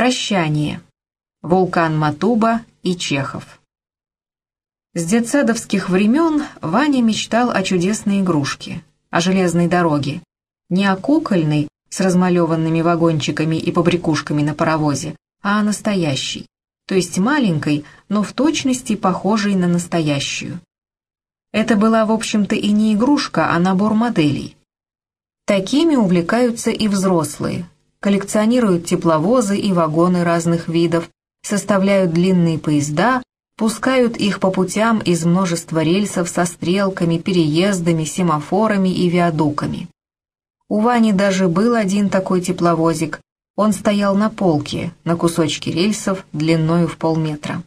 Прощание. Вулкан Матуба и Чехов. С детсадовских времен Ваня мечтал о чудесной игрушке, о железной дороге. Не о кукольной, с размалеванными вагончиками и побрякушками на паровозе, а о настоящей, то есть маленькой, но в точности похожей на настоящую. Это была, в общем-то, и не игрушка, а набор моделей. Такими увлекаются и взрослые, коллекционируют тепловозы и вагоны разных видов, составляют длинные поезда, пускают их по путям из множества рельсов со стрелками, переездами, семафорами и виадуками. У Вани даже был один такой тепловозик. Он стоял на полке, на кусочке рельсов длиною в полметра.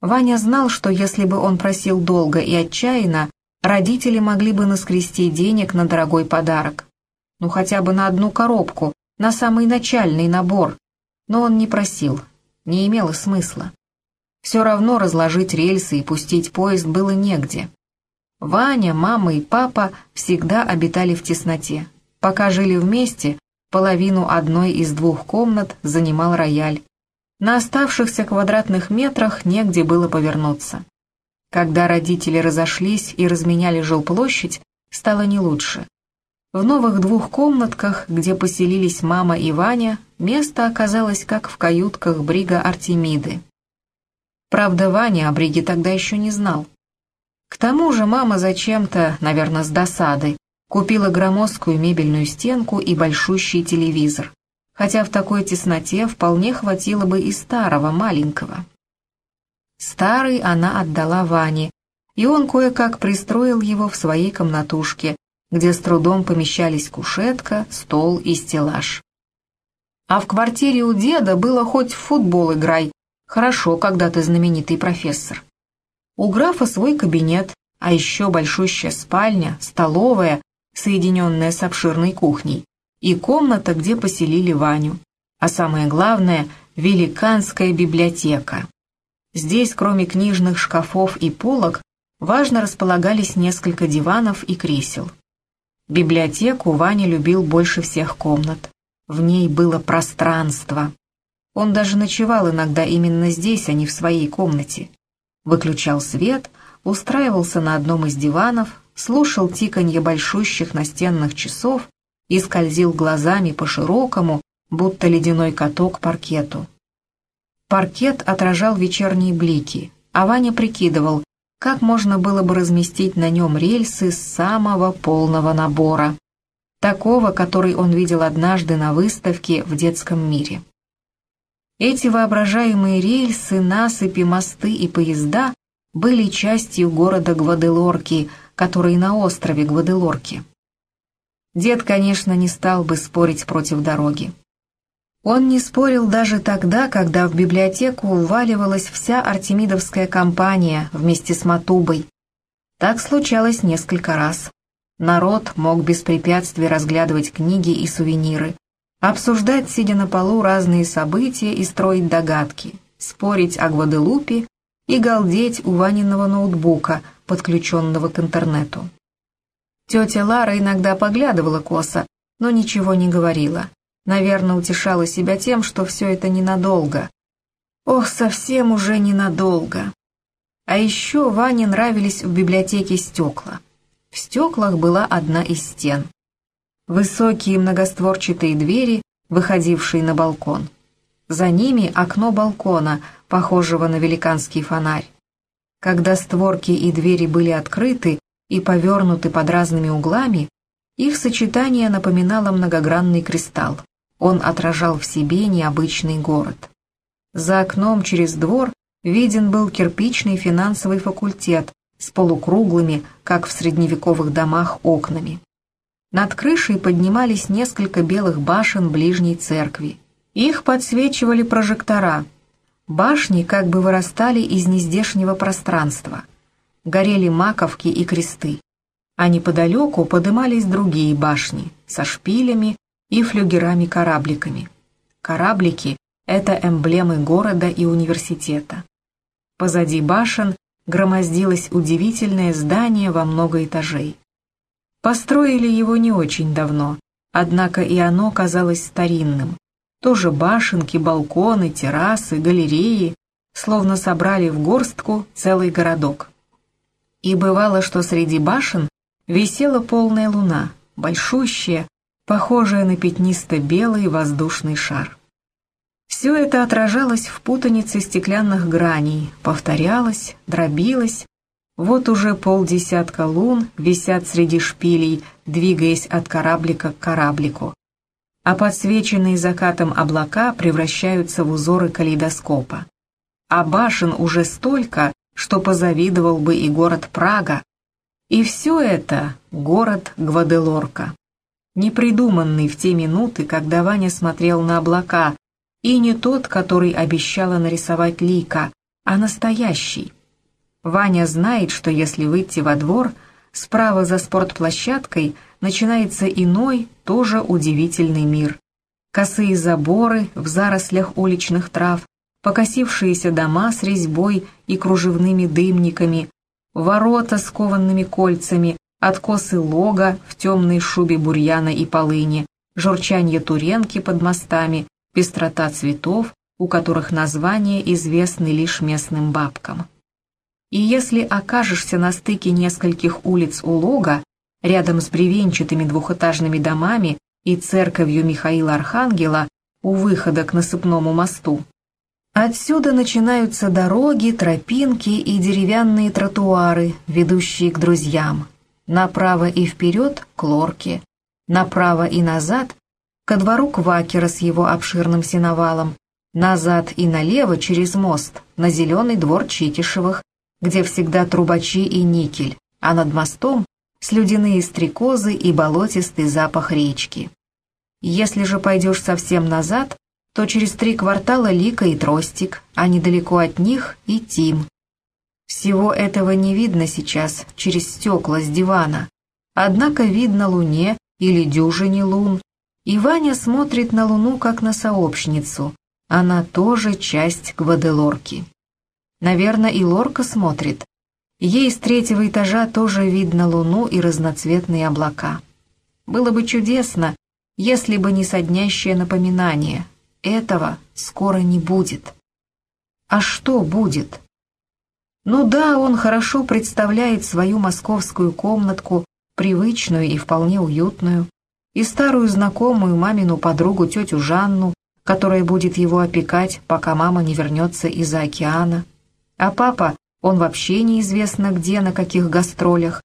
Ваня знал, что если бы он просил долго и отчаянно, родители могли бы наскрести денег на дорогой подарок ну хотя бы на одну коробку, на самый начальный набор. Но он не просил, не имело смысла. Все равно разложить рельсы и пустить поезд было негде. Ваня, мама и папа всегда обитали в тесноте. Пока жили вместе, половину одной из двух комнат занимал рояль. На оставшихся квадратных метрах негде было повернуться. Когда родители разошлись и разменяли жилплощадь, стало не лучше. В новых двух комнатках, где поселились мама и Ваня, место оказалось как в каютках брига Артемиды. Правда, Ваня о бриге тогда еще не знал. К тому же мама зачем-то, наверное, с досады, купила громоздкую мебельную стенку и большущий телевизор, хотя в такой тесноте вполне хватило бы и старого, маленького. Старый она отдала Ване, и он кое-как пристроил его в своей комнатушке, где с трудом помещались кушетка, стол и стеллаж. А в квартире у деда было хоть в футбол играй, хорошо, когда ты знаменитый профессор. У графа свой кабинет, а еще большущая спальня, столовая, соединенная с обширной кухней, и комната, где поселили Ваню. А самое главное — великанская библиотека. Здесь, кроме книжных шкафов и полок, важно располагались несколько диванов и кресел. Библиотеку Ваня любил больше всех комнат. В ней было пространство. Он даже ночевал иногда именно здесь, а не в своей комнате. Выключал свет, устраивался на одном из диванов, слушал тиканье большущих настенных часов и скользил глазами по широкому, будто ледяной каток паркету. Паркет отражал вечерние блики, а Ваня прикидывал, как можно было бы разместить на нем рельсы самого полного набора, такого, который он видел однажды на выставке в детском мире. Эти воображаемые рельсы, насыпи, мосты и поезда были частью города Гваделорки, который на острове Гваделорки. Дед, конечно, не стал бы спорить против дороги. Он не спорил даже тогда, когда в библиотеку уваливалась вся артемидовская компания вместе с Матубой. Так случалось несколько раз. Народ мог без препятствий разглядывать книги и сувениры, обсуждать, сидя на полу, разные события и строить догадки, спорить о Гваделупе и галдеть у Ваниного ноутбука, подключенного к интернету. Тетя Лара иногда поглядывала косо, но ничего не говорила. Наверное, утешала себя тем, что все это ненадолго. Ох, совсем уже ненадолго. А еще Ване нравились в библиотеке стекла. В стеклах была одна из стен. Высокие многостворчатые двери, выходившие на балкон. За ними окно балкона, похожего на великанский фонарь. Когда створки и двери были открыты и повернуты под разными углами, их сочетание напоминало многогранный кристалл. Он отражал в себе необычный город. За окном через двор виден был кирпичный финансовый факультет с полукруглыми, как в средневековых домах, окнами. Над крышей поднимались несколько белых башен ближней церкви. Их подсвечивали прожектора. Башни как бы вырастали из нездешнего пространства. Горели маковки и кресты. А неподалеку подымались другие башни со шпилями, и флюгерами-корабликами. Кораблики — это эмблемы города и университета. Позади башен громоздилось удивительное здание во много этажей. Построили его не очень давно, однако и оно казалось старинным. Тоже башенки, балконы, террасы, галереи, словно собрали в горстку целый городок. И бывало, что среди башен висела полная луна, большущая, похожая на пятнисто-белый воздушный шар. Все это отражалось в путанице стеклянных граней, повторялось, дробилось. Вот уже полдесятка лун висят среди шпилей, двигаясь от кораблика к кораблику. А подсвеченные закатом облака превращаются в узоры калейдоскопа. А башен уже столько, что позавидовал бы и город Прага. И все это город Гваделорка. Непридуманный в те минуты, когда Ваня смотрел на облака, и не тот, который обещала нарисовать Лика, а настоящий. Ваня знает, что если выйти во двор, справа за спортплощадкой начинается иной, тоже удивительный мир. Косые заборы в зарослях уличных трав, покосившиеся дома с резьбой и кружевными дымниками, ворота с кованными кольцами, откосы лога в темной шубе бурьяна и полыни, журчанье туренки под мостами, пестрота цветов, у которых названия известны лишь местным бабкам. И если окажешься на стыке нескольких улиц у Лога, рядом с бревенчатыми двухэтажными домами и церковью Михаила Архангела у выхода к насыпному мосту, отсюда начинаются дороги, тропинки и деревянные тротуары, ведущие к друзьям. Направо и вперед — к лорке, направо и назад ко двору Квакера с его обширным сеновалом, назад и налево через мост на зеленый двор Чикишевых, где всегда трубачи и никель, а над мостом слюдяные стрекозы и болотистый запах речки. Если же пойдешь совсем назад, то через три квартала Лика и Тростик, а недалеко от них и Тим. Всего этого не видно сейчас через стекла с дивана, однако видно луне или дюжине лун, и Ваня смотрит на Луну как на сообщницу. Она тоже часть Гваделорки. Наверное, и Лорка смотрит. Ей с третьего этажа тоже видно Луну и разноцветные облака. Было бы чудесно, если бы не соднящее напоминание. Этого скоро не будет. А что будет? Ну да, он хорошо представляет свою московскую комнатку, привычную и вполне уютную, и старую знакомую мамину подругу тетю Жанну, которая будет его опекать, пока мама не вернется из-за океана. А папа, он вообще неизвестно где, на каких гастролях.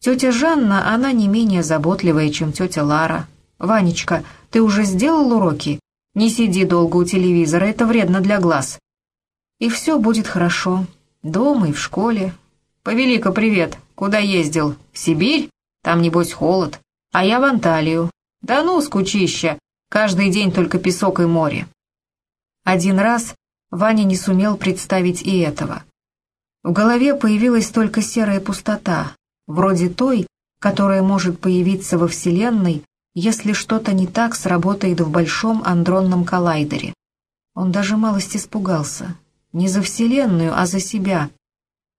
Тетя Жанна, она не менее заботливая, чем тетя Лара. «Ванечка, ты уже сделал уроки? Не сиди долго у телевизора, это вредно для глаз». И все будет хорошо. Дома и в школе. «Повелика, привет. Куда ездил? В Сибирь? Там, небось, холод а я в Анталию. Да ну, скучища, каждый день только песок и море. Один раз Ваня не сумел представить и этого. В голове появилась только серая пустота, вроде той, которая может появиться во Вселенной, если что-то не так сработает в большом андронном коллайдере. Он даже малость испугался. Не за Вселенную, а за себя.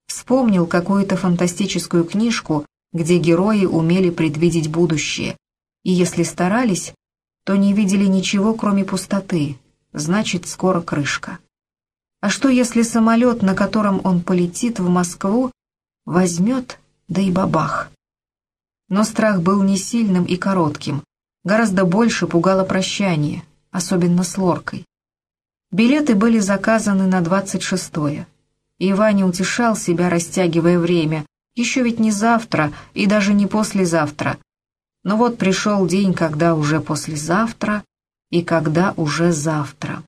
Вспомнил какую-то фантастическую книжку где герои умели предвидеть будущее, и если старались, то не видели ничего, кроме пустоты, значит, скоро крышка. А что, если самолет, на котором он полетит в Москву, возьмет, да и бабах? Но страх был не сильным и коротким, гораздо больше пугало прощание, особенно с Лоркой. Билеты были заказаны на двадцать шестое, и Ваня утешал себя, растягивая время, еще ведь не завтра и даже не послезавтра. Но вот пришел день, когда уже послезавтра и когда уже завтра.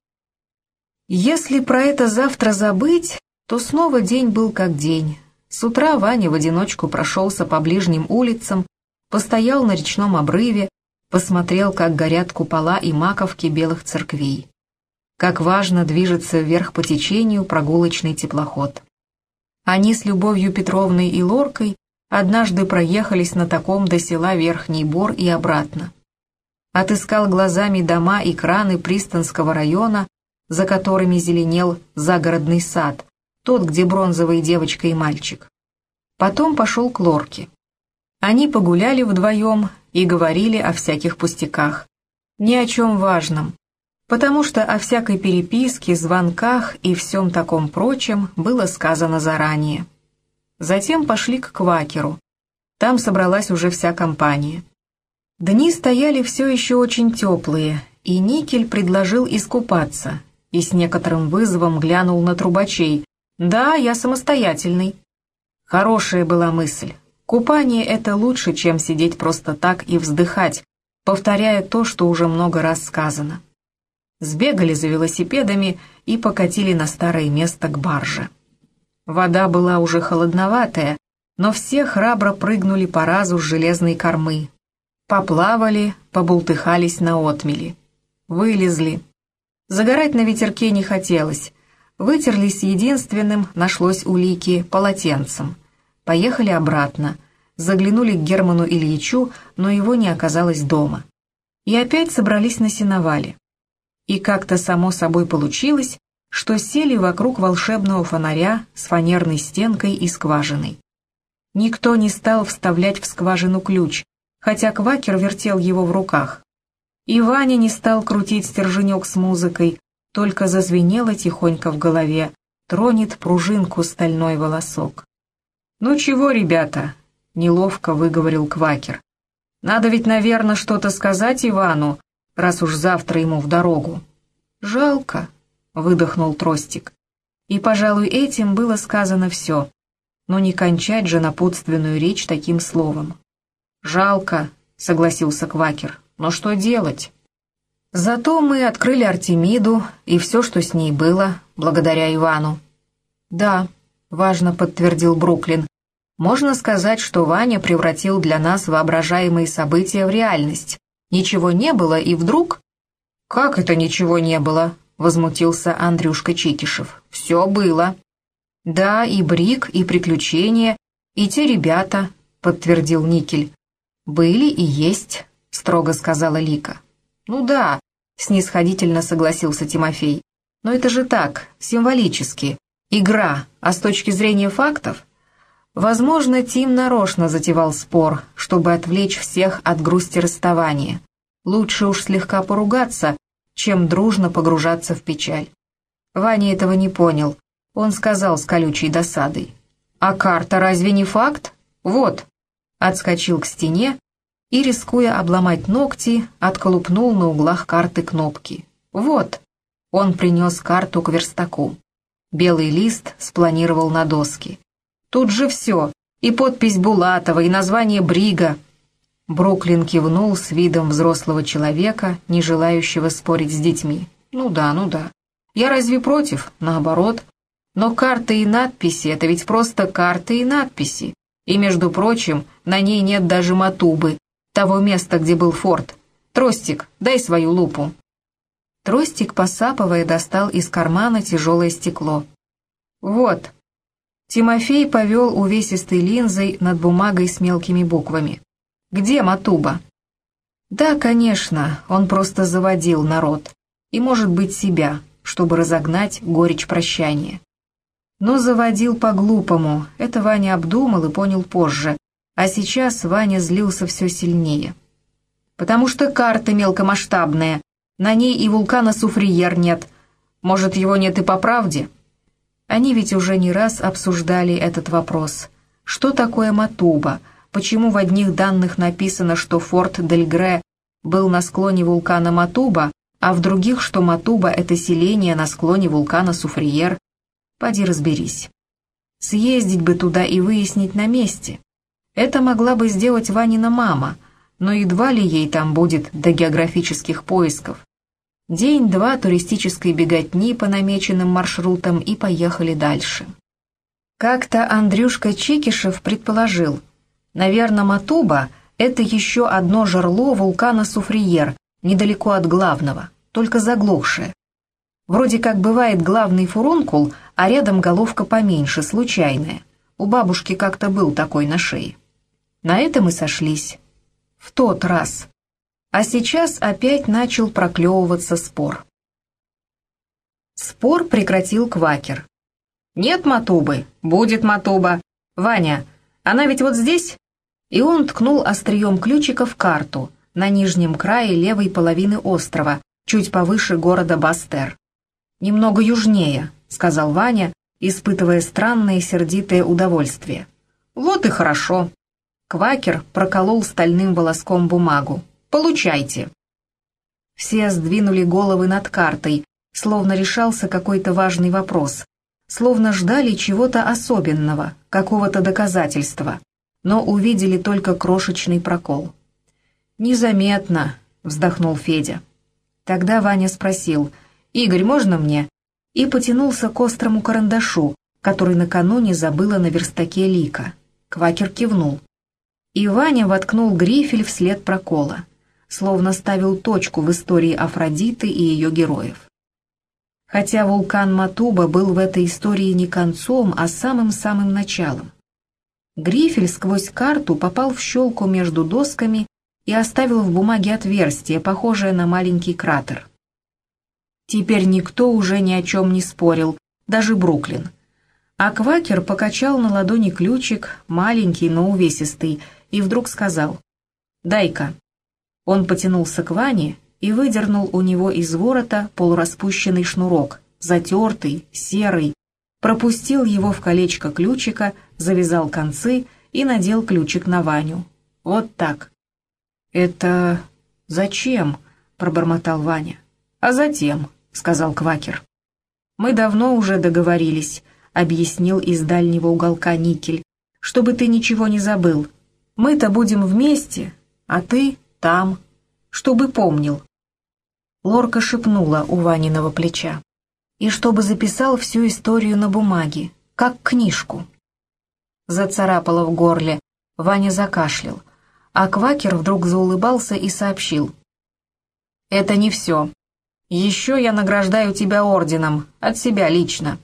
Если про это завтра забыть, то снова день был как день. С утра Ваня в одиночку прошелся по ближним улицам, постоял на речном обрыве, посмотрел, как горят купола и маковки белых церквей. Как важно движется вверх по течению прогулочный теплоход. Они с Любовью Петровной и Лоркой однажды проехались на таком до села Верхний Бор и обратно. Отыскал глазами дома и краны Пристанского района, за которыми зеленел загородный сад, тот, где бронзовые девочка и мальчик. Потом пошел к Лорке. Они погуляли вдвоем и говорили о всяких пустяках. Ни о чем важном. Потому что о всякой переписке, звонках и всем таком прочем было сказано заранее. Затем пошли к Квакеру. Там собралась уже вся компания. Дни стояли все еще очень теплые, и Никель предложил искупаться, и с некоторым вызовом глянул на трубачей. «Да, я самостоятельный». Хорошая была мысль. Купание — это лучше, чем сидеть просто так и вздыхать, повторяя то, что уже много раз сказано. Сбегали за велосипедами и покатили на старое место к барже. Вода была уже холодноватая, но все храбро прыгнули по разу с железной кормы. Поплавали, побултыхались на отмели. Вылезли. Загорать на ветерке не хотелось. Вытерлись единственным, нашлось улики, полотенцем. Поехали обратно. Заглянули к Герману Ильичу, но его не оказалось дома. И опять собрались на сеновале. И как-то само собой получилось, что сели вокруг волшебного фонаря с фанерной стенкой и скважиной. Никто не стал вставлять в скважину ключ, хотя Квакер вертел его в руках. И Ваня не стал крутить стерженек с музыкой, только зазвенело тихонько в голове, тронет пружинку стальной волосок. «Ну чего, ребята?» — неловко выговорил Квакер. «Надо ведь, наверное, что-то сказать Ивану, раз уж завтра ему в дорогу». «Жалко», — выдохнул Тростик. И, пожалуй, этим было сказано все. Но не кончать же напутственную речь таким словом. «Жалко», — согласился Квакер, — «но что делать?» «Зато мы открыли Артемиду и все, что с ней было, благодаря Ивану». «Да», — важно подтвердил Бруклин, — «можно сказать, что Ваня превратил для нас воображаемые события в реальность. Ничего не было, и вдруг...» «Как это ничего не было?» возмутился Андрюшка Чикишев. «Все было». «Да, и Брик, и приключения, и те ребята», — подтвердил Никель. «Были и есть», — строго сказала Лика. «Ну да», — снисходительно согласился Тимофей. «Но это же так, символически. Игра, а с точки зрения фактов...» Возможно, Тим нарочно затевал спор, чтобы отвлечь всех от грусти расставания. Лучше уж слегка поругаться, чем дружно погружаться в печаль. Ваня этого не понял. Он сказал с колючей досадой. «А карта разве не факт? Вот!» Отскочил к стене и, рискуя обломать ногти, отколупнул на углах карты кнопки. «Вот!» Он принес карту к верстаку. Белый лист спланировал на доске. «Тут же все, и подпись Булатова, и название Брига, Бруклин кивнул с видом взрослого человека, не желающего спорить с детьми. «Ну да, ну да. Я разве против? Наоборот. Но карты и надписи — это ведь просто карты и надписи. И, между прочим, на ней нет даже матубы, того места, где был форт. Тростик, дай свою лупу». Тростик, посапывая, достал из кармана тяжелое стекло. «Вот». Тимофей повел увесистой линзой над бумагой с мелкими буквами. Где Матуба?» «Да, конечно, он просто заводил народ. И, может быть, себя, чтобы разогнать горечь прощания. Но заводил по-глупому, это Ваня обдумал и понял позже, а сейчас Ваня злился все сильнее. Потому что карта мелкомасштабная, на ней и вулкана Суфриер нет. Может, его нет и по правде?» Они ведь уже не раз обсуждали этот вопрос. Что такое Матуба? почему в одних данных написано, что форт Дельгре был на склоне вулкана Матуба, а в других, что Матуба — это селение на склоне вулкана Суфриер. Поди разберись. Съездить бы туда и выяснить на месте. Это могла бы сделать Ванина мама, но едва ли ей там будет до географических поисков. День-два туристической беготни по намеченным маршрутам и поехали дальше. Как-то Андрюшка Чекишев предположил, Наверное, Матуба — это еще одно жерло вулкана Суфриер, недалеко от главного, только заглохшее. Вроде как бывает главный фурункул, а рядом головка поменьше, случайная. У бабушки как-то был такой на шее. На этом и сошлись. В тот раз. А сейчас опять начал проклевываться спор. Спор прекратил Квакер. «Нет Матубы, будет Матуба. Ваня, она ведь вот здесь?» и он ткнул острием ключика в карту на нижнем крае левой половины острова, чуть повыше города Бастер. «Немного южнее», — сказал Ваня, испытывая странное сердитое удовольствие. «Вот и хорошо». Квакер проколол стальным волоском бумагу. «Получайте». Все сдвинули головы над картой, словно решался какой-то важный вопрос, словно ждали чего-то особенного, какого-то доказательства, но увидели только крошечный прокол. «Незаметно», — вздохнул Федя. Тогда Ваня спросил, «Игорь, можно мне?» и потянулся к острому карандашу, который накануне забыла на верстаке Лика. Квакер кивнул. И Ваня воткнул грифель вслед прокола словно ставил точку в истории Афродиты и ее героев. Хотя вулкан Матуба был в этой истории не концом, а самым-самым началом. Грифель сквозь карту попал в щелку между досками и оставил в бумаге отверстие, похожее на маленький кратер. Теперь никто уже ни о чем не спорил, даже Бруклин. А Квакер покачал на ладони ключик, маленький, но увесистый, и вдруг сказал «Дай-ка». Он потянулся к Ване и выдернул у него из ворота полураспущенный шнурок, затертый, серый, пропустил его в колечко ключика, завязал концы и надел ключик на Ваню. Вот так. «Это зачем?» — пробормотал Ваня. «А затем», — сказал Квакер. «Мы давно уже договорились», — объяснил из дальнего уголка Никель, «чтобы ты ничего не забыл. Мы-то будем вместе, а ты там, чтобы помнил. Лорка шепнула у Ваниного плеча. И чтобы записал всю историю на бумаге, как книжку. Зацарапала в горле, Ваня закашлял, а Квакер вдруг заулыбался и сообщил. «Это не все. Еще я награждаю тебя орденом, от себя лично».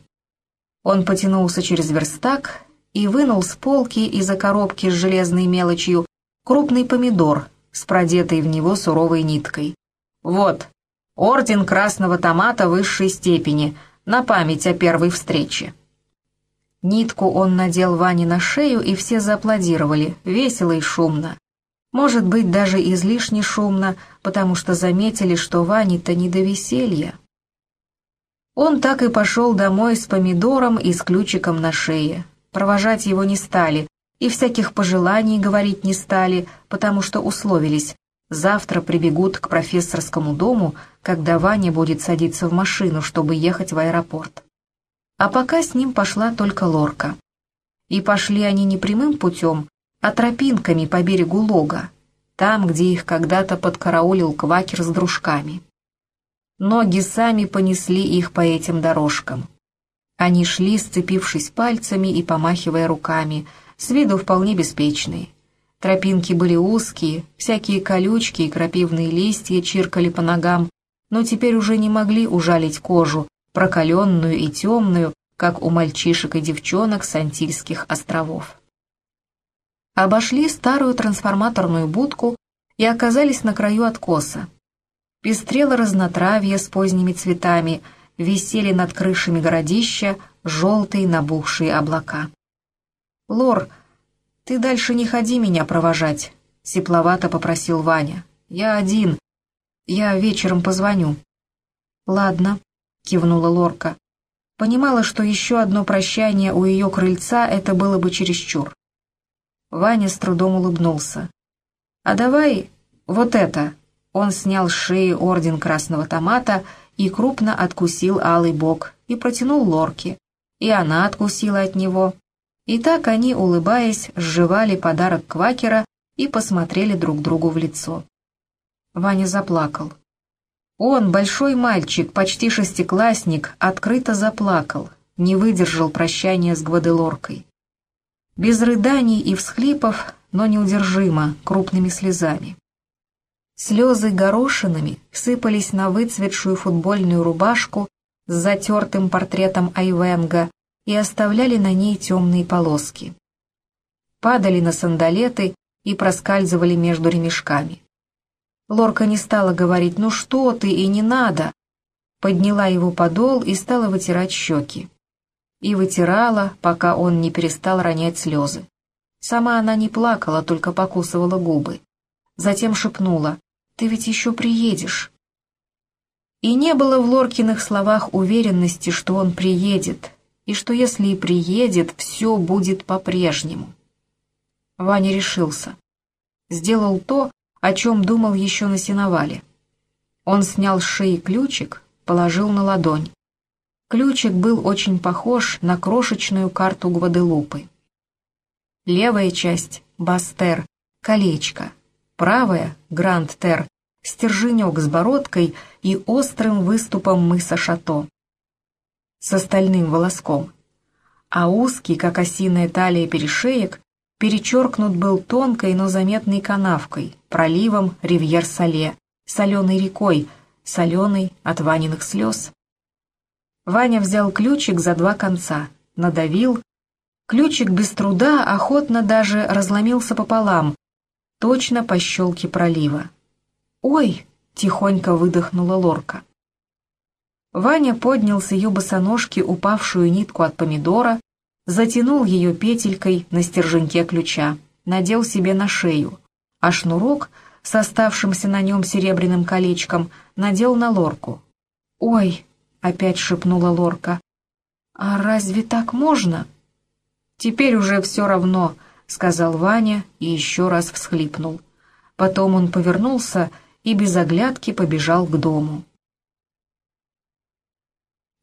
Он потянулся через верстак и вынул с полки из-за коробки с железной мелочью крупный помидор с продетой в него суровой ниткой. «Вот, орден красного томата высшей степени, на память о первой встрече». Нитку он надел Ване на шею, и все зааплодировали, весело и шумно. Может быть, даже излишне шумно, потому что заметили, что Ване-то не до веселья. Он так и пошел домой с помидором и с ключиком на шее. Провожать его не стали, и всяких пожеланий говорить не стали, потому что условились. Завтра прибегут к профессорскому дому, когда Ваня будет садиться в машину, чтобы ехать в аэропорт. А пока с ним пошла только Лорка. И пошли они не прямым путем, а тропинками по берегу лога, там, где их когда-то подкараулил квакер с дружками. Ноги сами понесли их по этим дорожкам. Они шли, сцепившись пальцами и помахивая руками, с виду вполне беспечные. Тропинки были узкие, всякие колючки и крапивные листья чиркали по ногам, но теперь уже не могли ужалить кожу, прокаленную и темную, как у мальчишек и девчонок с Антильских островов. Обошли старую трансформаторную будку и оказались на краю откоса. Пестрело разнотравье с поздними цветами, висели над крышами городища желтые набухшие облака. «Лор, ты дальше не ходи меня провожать», — сепловато попросил Ваня. «Я один. Я вечером позвоню». «Ладно», — кивнула Лорка. Понимала, что еще одно прощание у ее крыльца это было бы чересчур. Ваня с трудом улыбнулся. «А давай вот это». Он снял с шеи орден красного томата и крупно откусил алый бок и протянул Лорке. И она откусила от него, и так они, улыбаясь, сживали подарок квакера и посмотрели друг другу в лицо. Ваня заплакал. Он, большой мальчик, почти шестиклассник, открыто заплакал, не выдержал прощания с Гваделоркой. Без рыданий и всхлипов, но неудержимо, крупными слезами. Слезы горошинами сыпались на выцветшую футбольную рубашку с затертым портретом Айвенга, и оставляли на ней темные полоски. Падали на сандалеты и проскальзывали между ремешками. Лорка не стала говорить «ну что ты» и «не надо», подняла его подол и стала вытирать щеки. И вытирала, пока он не перестал ронять слезы. Сама она не плакала, только покусывала губы. Затем шепнула «ты ведь еще приедешь». И не было в Лоркиных словах уверенности, что он приедет, и что если и приедет, все будет по-прежнему. Ваня решился. Сделал то, о чем думал еще на сеновале. Он снял с шеи ключик, положил на ладонь. Ключик был очень похож на крошечную карту Гваделупы. Левая часть — Бастер, колечко. Правая — Гранд-Тер, стерженек с бородкой и острым выступом мыса Шато. С остальным волоском. А узкий, как осиная талия перешеек, перечеркнут был тонкой, но заметной канавкой, проливом Ривьер-Сале, соленой рекой, соленой от Ваниных слез. Ваня взял ключик за два конца, надавил. Ключик без труда охотно даже разломился пополам, точно по щелке пролива. «Ой!» — тихонько выдохнула лорка. Ваня поднял с ее босоножки упавшую нитку от помидора, затянул ее петелькой на стерженьке ключа, надел себе на шею, а шнурок с оставшимся на нем серебряным колечком надел на лорку. «Ой!» — опять шепнула лорка. «А разве так можно?» «Теперь уже все равно», — сказал Ваня и еще раз всхлипнул. Потом он повернулся и без оглядки побежал к дому.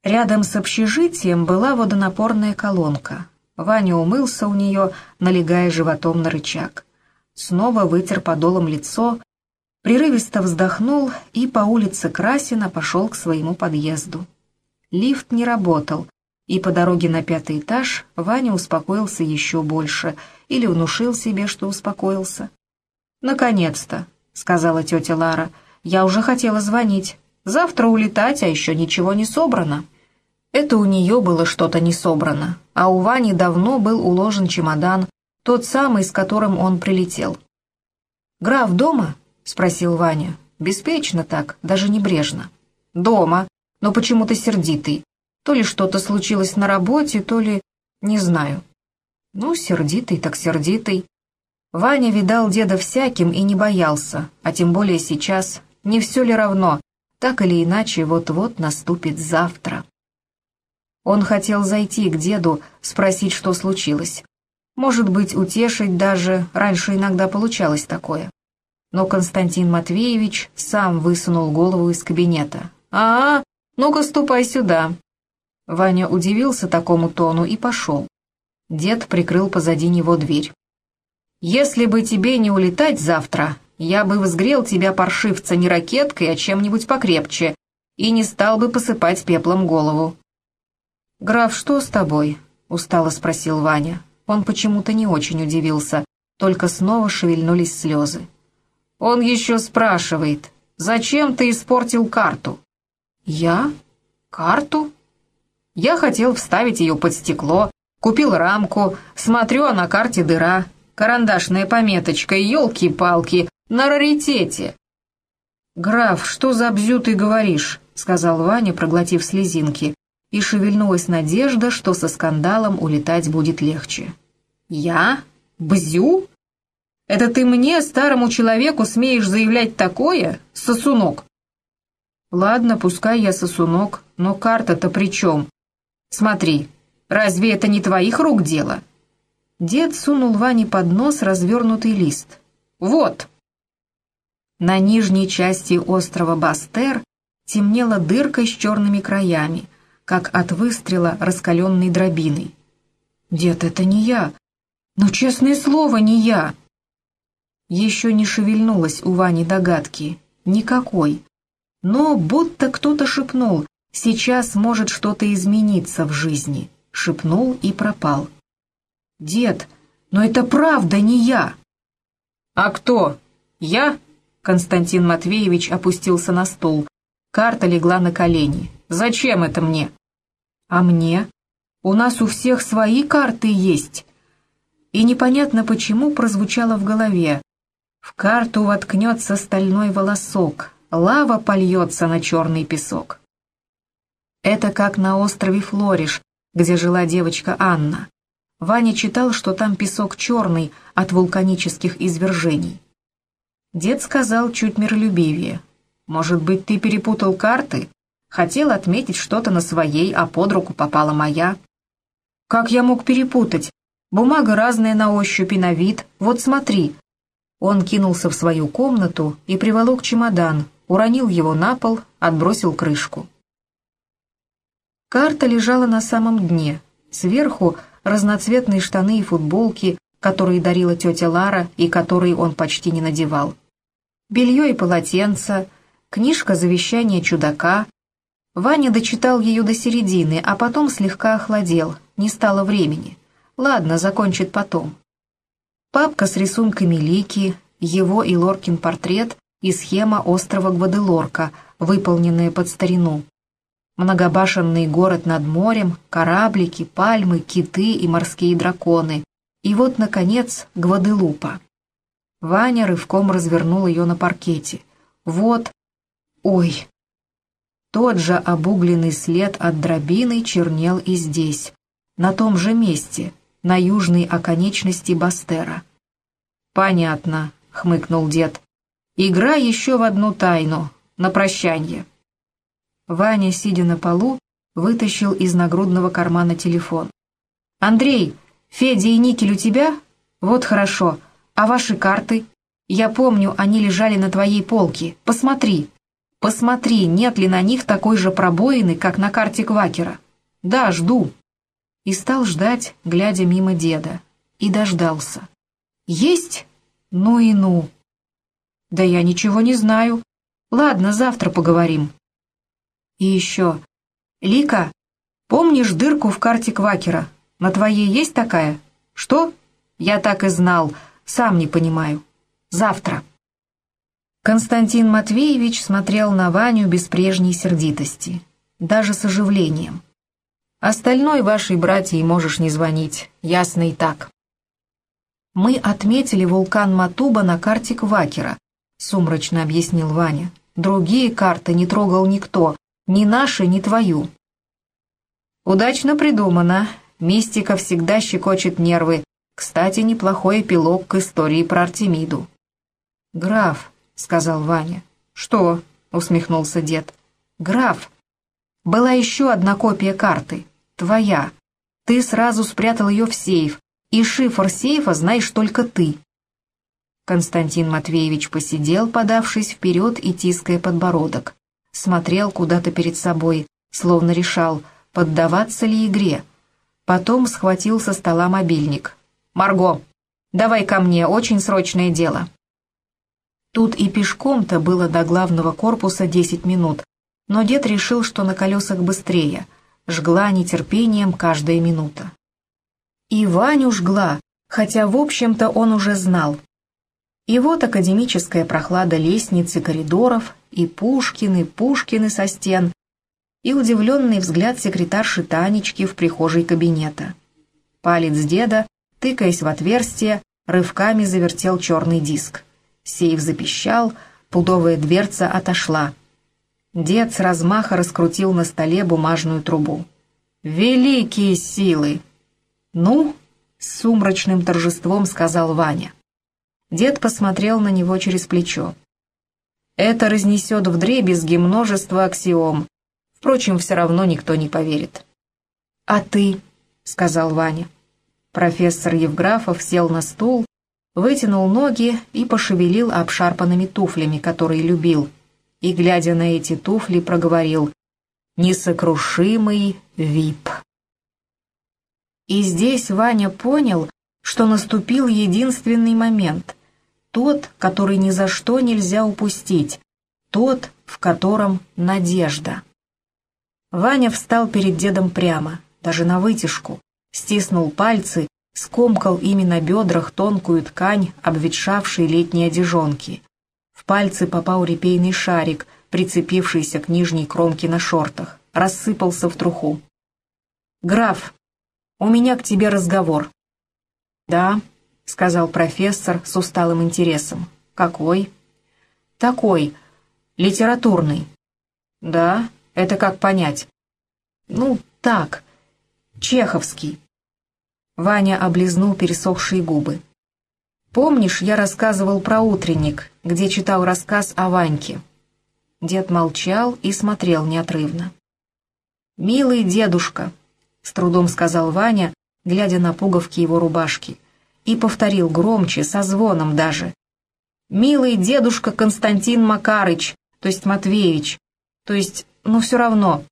Рядом с общежитием была водонапорная колонка. Ваня умылся у нее, налегая животом на рычаг. Снова вытер подолом лицо, прерывисто вздохнул и по улице Красина пошел к своему подъезду. Лифт не работал, и по дороге на пятый этаж Ваня успокоился еще больше или внушил себе, что успокоился. «Наконец-то!» — сказала тетя Лара. «Я уже хотела звонить. Завтра улетать, а еще ничего не собрано». Это у нее было что-то не собрано, а у Вани давно был уложен чемодан, тот самый, с которым он прилетел. «Граф дома?» — спросил Ваня. Беспечно так, даже небрежно. «Дома, но почему-то сердитый. То ли что-то случилось на работе, то ли... не знаю». «Ну, сердитый так сердитый. Ваня видал деда всяким и не боялся, а тем более сейчас. Не все ли равно, так или иначе вот-вот наступит завтра. Он хотел зайти к деду, спросить, что случилось. Может быть, утешить даже, раньше иногда получалось такое. Но Константин Матвеевич сам высунул голову из кабинета. «А, ну-ка ступай сюда». Ваня удивился такому тону и пошел. Дед прикрыл позади него дверь. Если бы тебе не улетать завтра, я бы взгрел тебя, паршивца, не ракеткой, а чем-нибудь покрепче, и не стал бы посыпать пеплом голову». «Граф, что с тобой?» — устало спросил Ваня. Он почему-то не очень удивился, только снова шевельнулись слезы. «Он еще спрашивает, зачем ты испортил карту?» «Я? Карту?» «Я хотел вставить ее под стекло, купил рамку, смотрю, а на карте дыра, Карандашная пометочка, елки-палки, на раритете. «Граф, что за бзю ты говоришь?» — сказал Ваня, проглотив слезинки, и шевельнулась надежда, что со скандалом улетать будет легче. «Я? Бзю? Это ты мне, старому человеку, смеешь заявлять такое, сосунок?» «Ладно, пускай я сосунок, но карта-то при чем? Смотри, разве это не твоих рук дело?» Дед сунул Ване под нос развернутый лист. «Вот!» На нижней части острова Бастер темнела дырка с черными краями, как от выстрела раскаленной дробиной. «Дед, это не я! Ну, честное слово, не я!» Еще не шевельнулась у Вани догадки. Никакой. Но будто кто-то шепнул, сейчас может что-то измениться в жизни. Шепнул и пропал. «Дед, но это правда не я!» «А кто? Я?» Константин Матвеевич опустился на стул. Карта легла на колени. «Зачем это мне?» «А мне? У нас у всех свои карты есть!» И непонятно почему прозвучало в голове. В карту воткнется стальной волосок, лава польется на черный песок. Это как на острове Флориш, где жила девочка Анна. Ваня читал, что там песок черный от вулканических извержений. Дед сказал чуть миролюбивее. Может быть, ты перепутал карты? Хотел отметить что-то на своей, а под руку попала моя. Как я мог перепутать? Бумага разная на ощупь и на вид. Вот смотри. Он кинулся в свою комнату и приволок чемодан, уронил его на пол, отбросил крышку. Карта лежала на самом дне. Сверху разноцветные штаны и футболки, которые дарила тетя Лара и которые он почти не надевал. Белье и полотенца, книжка завещания чудака. Ваня дочитал ее до середины, а потом слегка охладел, не стало времени. Ладно, закончит потом. Папка с рисунками Лики, его и Лоркин портрет и схема острова Гваделорка, выполненная под старину. Многобашенный город над морем, кораблики, пальмы, киты и морские драконы. И вот, наконец, Гваделупа. Ваня рывком развернул ее на паркете. Вот, ой. Тот же обугленный след от дробины чернел и здесь, на том же месте, на южной оконечности Бастера. «Понятно», — хмыкнул дед. «Игра еще в одну тайну, на прощанье». Ваня, сидя на полу, вытащил из нагрудного кармана телефон. «Андрей, Федя и Никель у тебя? Вот хорошо. А ваши карты? Я помню, они лежали на твоей полке. Посмотри. Посмотри, нет ли на них такой же пробоины, как на карте Квакера. Да, жду». И стал ждать, глядя мимо деда. И дождался. «Есть? Ну и ну!» «Да я ничего не знаю. Ладно, завтра поговорим». И еще. «Лика, помнишь дырку в карте Квакера? На твоей есть такая?» «Что?» «Я так и знал. Сам не понимаю. Завтра». Константин Матвеевич смотрел на Ваню без прежней сердитости, даже с оживлением. «Остальной вашей братьей можешь не звонить, ясно и так». «Мы отметили вулкан Матуба на карте Квакера», — сумрачно объяснил Ваня. «Другие карты не трогал никто, ни наши, ни твою». «Удачно придумано. Мистика всегда щекочет нервы. Кстати, неплохой эпилог к истории про Артемиду». «Граф», — сказал Ваня. «Что?» — усмехнулся дед. «Граф, была еще одна копия карты. Твоя. Ты сразу спрятал ее в сейф, и шифр сейфа знаешь только ты». Константин Матвеевич посидел, подавшись вперед и тиская подбородок смотрел куда-то перед собой, словно решал, поддаваться ли игре. Потом схватил со стола мобильник. «Марго, давай ко мне, очень срочное дело». Тут и пешком-то было до главного корпуса десять минут, но дед решил, что на колесах быстрее, жгла нетерпением каждая минута. И Ваню жгла, хотя, в общем-то, он уже знал. И вот академическая прохлада лестниц и коридоров, и Пушкины, Пушкины со стен, и удивленный взгляд секретарши Танечки в прихожей кабинета. Палец деда, тыкаясь в отверстие, рывками завертел черный диск. Сейф запищал, пудовая дверца отошла. Дед с размаха раскрутил на столе бумажную трубу. «Великие силы!» «Ну?» — с сумрачным торжеством сказал Ваня. Дед посмотрел на него через плечо. Это разнесет вдребезги множество аксиом. Впрочем, все равно никто не поверит. «А ты?» — сказал Ваня. Профессор Евграфов сел на стул, вытянул ноги и пошевелил обшарпанными туфлями, которые любил, и, глядя на эти туфли, проговорил «Несокрушимый вип». И здесь Ваня понял, что наступил единственный момент — тот, который ни за что нельзя упустить, тот, в котором надежда. Ваня встал перед дедом прямо, даже на вытяжку, стиснул пальцы, скомкал ими на бедрах тонкую ткань обветшавшей летней одежонки. В пальцы попал репейный шарик, прицепившийся к нижней кромке на шортах, рассыпался в труху. «Граф, у меня к тебе разговор». «Да», — сказал профессор с усталым интересом. «Какой?» «Такой. Литературный». «Да? Это как понять?» «Ну, так. Чеховский». Ваня облизнул пересохшие губы. «Помнишь, я рассказывал про утренник, где читал рассказ о Ваньке?» Дед молчал и смотрел неотрывно. «Милый дедушка», — с трудом сказал Ваня, глядя на пуговки его рубашки, и повторил громче, со звоном даже. «Милый дедушка Константин Макарыч, то есть Матвеевич, то есть, ну все равно.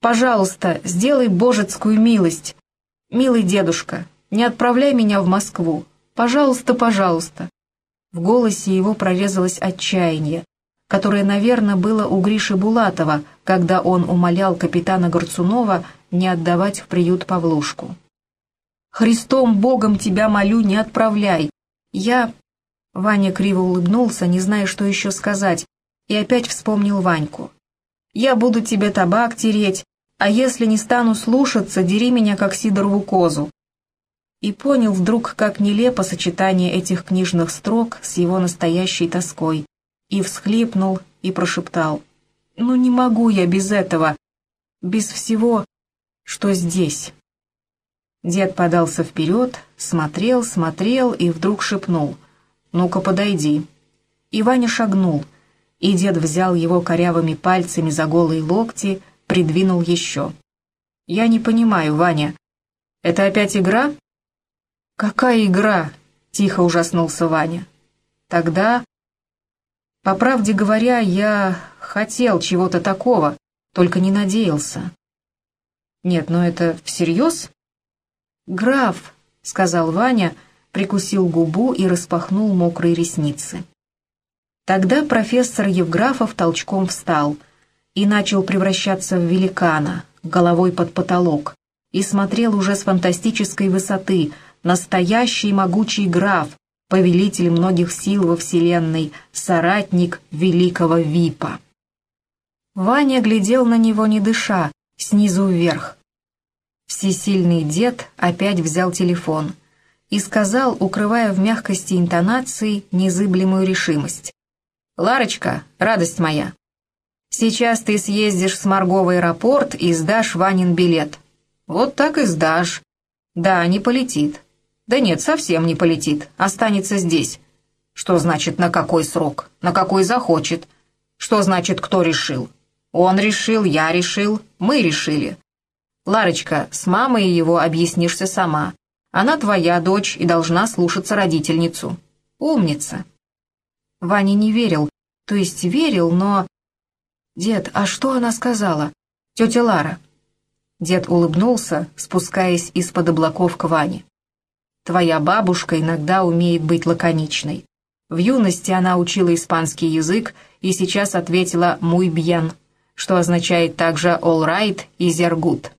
Пожалуйста, сделай божецкую милость. Милый дедушка, не отправляй меня в Москву. Пожалуйста, пожалуйста». В голосе его прорезалось отчаяние, которое, наверное, было у Гриши Булатова, когда он умолял капитана Горцунова не отдавать в приют Павлушку. «Христом Богом тебя молю, не отправляй! Я...» Ваня криво улыбнулся, не зная, что еще сказать, и опять вспомнил Ваньку. «Я буду тебе табак тереть, а если не стану слушаться, дери меня, как Сидорову козу». И понял вдруг, как нелепо сочетание этих книжных строк с его настоящей тоской, и всхлипнул и прошептал. «Ну не могу я без этого, без всего, что здесь». Дед подался вперед, смотрел, смотрел и вдруг шепнул. «Ну-ка, подойди». И Ваня шагнул, и дед взял его корявыми пальцами за голые локти, придвинул еще. «Я не понимаю, Ваня, это опять игра?» «Какая игра?» — тихо ужаснулся Ваня. «Тогда по правде говоря, я хотел чего-то такого, только не надеялся. Нет, но это всерьез? Граф, сказал Ваня, прикусил губу и распахнул мокрые ресницы. Тогда профессор Евграфов толчком встал и начал превращаться в великана, головой под потолок, и смотрел уже с фантастической высоты, настоящий могучий граф, повелитель многих сил во Вселенной, соратник великого Випа. Ваня глядел на него не дыша, снизу вверх. Всесильный дед опять взял телефон и сказал, укрывая в мягкости интонации незыблемую решимость. «Ларочка, радость моя, сейчас ты съездишь с Марго в аэропорт и сдашь Ванин билет. Вот так и сдашь. Да, не полетит. Да нет, совсем не полетит, останется здесь. Что значит на какой срок? На какой захочет? Что значит кто решил? Он решил, я решил, мы решили. Ларочка, с мамой его объяснишься сама. Она твоя дочь и должна слушаться родительницу. Умница. Ваня не верил, то есть верил, но... Дед, а что она сказала? Тетя Лара. Дед улыбнулся, спускаясь из-под облаков к Ване. Твоя бабушка иногда умеет быть лаконичной. В юности она учила испанский язык и сейчас ответила «muy bien», что означает также «all right» и «зергут».